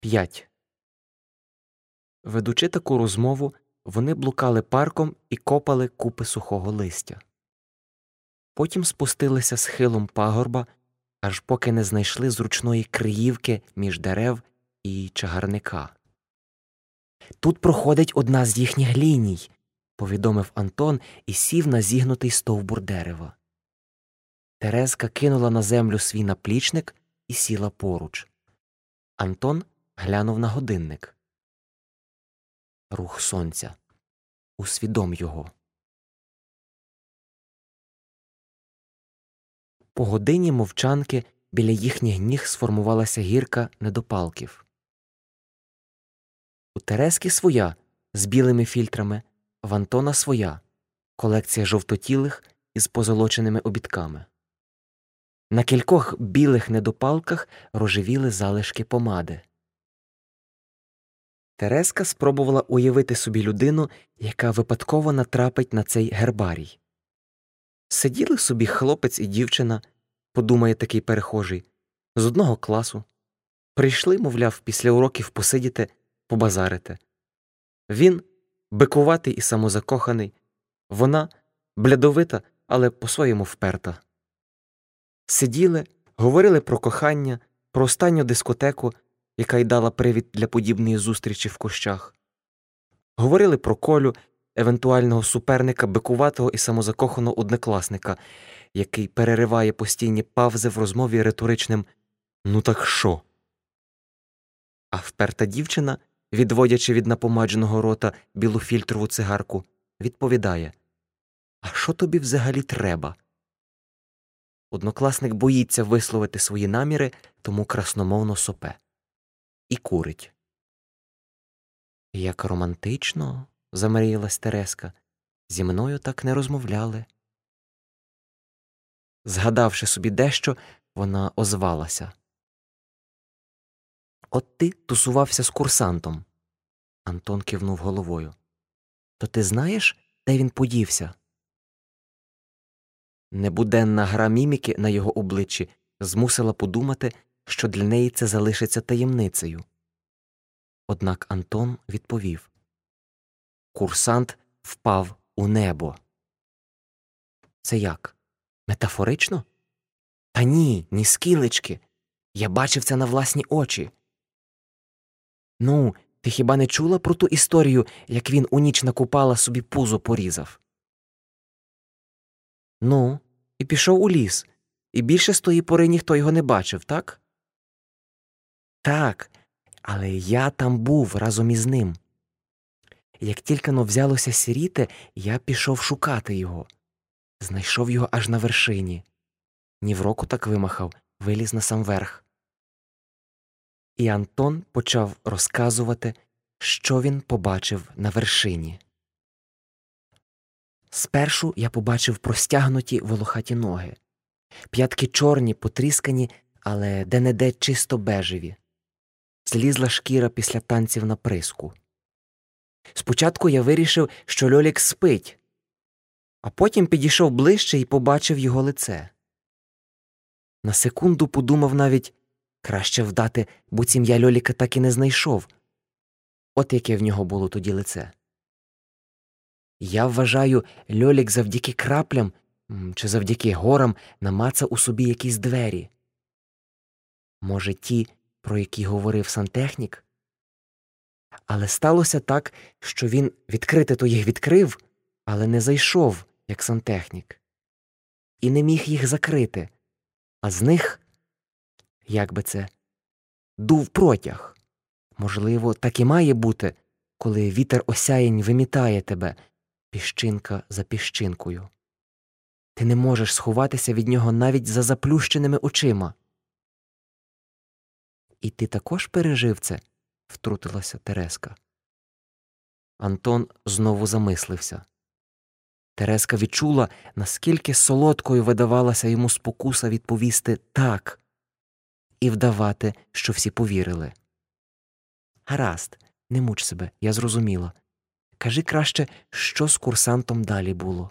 5. Ведучи таку розмову, вони блукали парком і копали купи сухого листя. Потім спустилися схилом пагорба, аж поки не знайшли зручної криївки між дерев і чагарника. Тут проходить одна з їхніх ліній, повідомив Антон і сів на зігнутий стовбур дерева. Терезка кинула на землю свій наплічник і сіла поруч. Антон глянув на годинник. Рух сонця. Усвідом його. По годині мовчанки біля їхніх ніг сформувалася гірка недопалків. У Терески своя з білими фільтрами, в Антона своя колекція жовтотілих із позолоченими обідками. На кількох білих недопалках рожевіли залишки помади. Тереска спробувала уявити собі людину, яка випадково натрапить на цей гербарій. Сиділи собі хлопець і дівчина, подумає такий перехожий, з одного класу. Прийшли, мовляв, після уроків посидіти, побазарити. Він бикуватий і самозакоханий, вона блядовита, але по-своєму вперта. Сиділи, говорили про кохання, про останню дискотеку, яка й дала привід для подібної зустрічі в кущах. Говорили про колю, евентуального суперника, бикуватого і самозакоханого однокласника, який перериває постійні павзи в розмові риторичним Ну так що? А вперта дівчина, відводячи від напомадженого рота білу фільтрову цигарку, відповідає А що тобі взагалі треба? Однокласник боїться висловити свої наміри, тому красномовно сопе і курить. Як романтично, замріялась Тереска, зі мною так не розмовляли. Згадавши собі дещо, вона озвалася. От ти тусувався з курсантом. Антон кивнув головою. То ти знаєш, де він подівся? Небуденна гра міміки на його обличчі змусила подумати, що для неї це залишиться таємницею. Однак Антон відповів Курсант впав у небо. Це як? Метафорично? Та ні, ні скілечки. Я бачив це на власні очі. Ну, ти хіба не чула про ту історію, як він у ніч накупала собі пузо порізав? Ну, і пішов у ліс, і більше з тої пори ніхто його не бачив, так? Так, але я там був разом із ним. Як тільки но взялося сіріти, я пішов шукати його. Знайшов його аж на вершині. Ні в року так вимахав, виліз на сам верх. І Антон почав розказувати, що він побачив на вершині. Спершу я побачив простягнуті волохаті ноги, п'ятки чорні, потріскані, але де не де чисто бежеві. Злізла шкіра після танців на приску. Спочатку я вирішив, що Льолік спить, а потім підійшов ближче і побачив його лице. На секунду подумав навіть краще вдати, буцім я Льоліка так і не знайшов. От яке в нього було тоді лице. Я вважаю, Льолік завдяки краплям чи завдяки горам намацав у собі якісь двері. Може, ті, про які говорив сантехнік? Але сталося так, що він відкрити то їх відкрив, але не зайшов, як сантехнік, і не міг їх закрити, а з них, як би це, дув протяг. Можливо, так і має бути, коли вітер осяєнь вимітає тебе піщинка за піщинкою. Ти не можеш сховатися від нього навіть за заплющеними очима. І ти також пережив це? втрутилася Тереска. Антон знову замислився. Тереска відчула, наскільки солодкою видавалася йому спокуса відповісти так і вдавати, що всі повірили. Гаразд, не муч себе, я зрозуміла. Кажи краще, що з курсантом далі було.